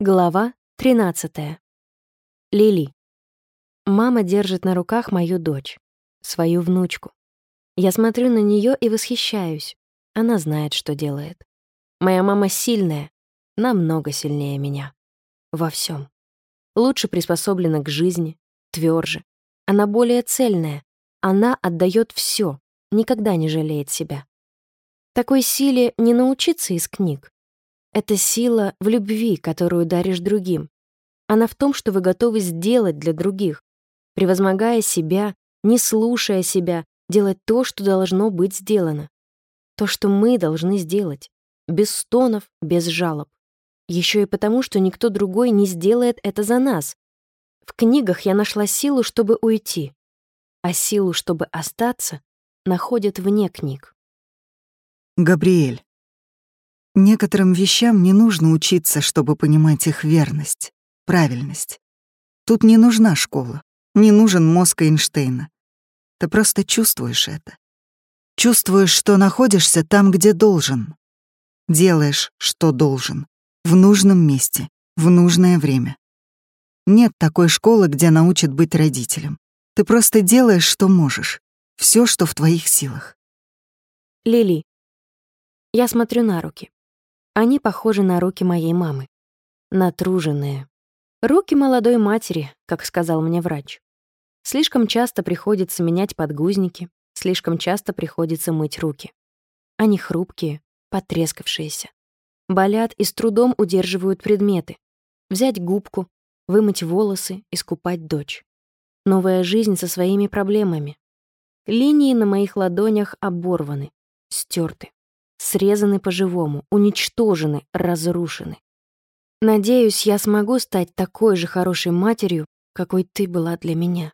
Глава 13. Лили. Мама держит на руках мою дочь, свою внучку. Я смотрю на нее и восхищаюсь. Она знает, что делает. Моя мама сильная, намного сильнее меня. Во всем. Лучше приспособлена к жизни, тверже. Она более цельная. Она отдает все, никогда не жалеет себя. Такой силе не научиться из книг. Это сила в любви, которую даришь другим. Она в том, что вы готовы сделать для других, превозмогая себя, не слушая себя, делать то, что должно быть сделано. То, что мы должны сделать. Без стонов, без жалоб. Еще и потому, что никто другой не сделает это за нас. В книгах я нашла силу, чтобы уйти, а силу, чтобы остаться, находят вне книг. Габриэль. Некоторым вещам не нужно учиться, чтобы понимать их верность, правильность. Тут не нужна школа, не нужен мозг Эйнштейна. Ты просто чувствуешь это. Чувствуешь, что находишься там, где должен. Делаешь, что должен. В нужном месте, в нужное время. Нет такой школы, где научат быть родителем. Ты просто делаешь, что можешь. Все, что в твоих силах. Лили. Я смотрю на руки. Они похожи на руки моей мамы. Натруженные. Руки молодой матери, как сказал мне врач. Слишком часто приходится менять подгузники, слишком часто приходится мыть руки. Они хрупкие, потрескавшиеся. Болят и с трудом удерживают предметы. Взять губку, вымыть волосы, искупать дочь. Новая жизнь со своими проблемами. Линии на моих ладонях оборваны, стерты срезаны по-живому, уничтожены, разрушены. Надеюсь, я смогу стать такой же хорошей матерью, какой ты была для меня.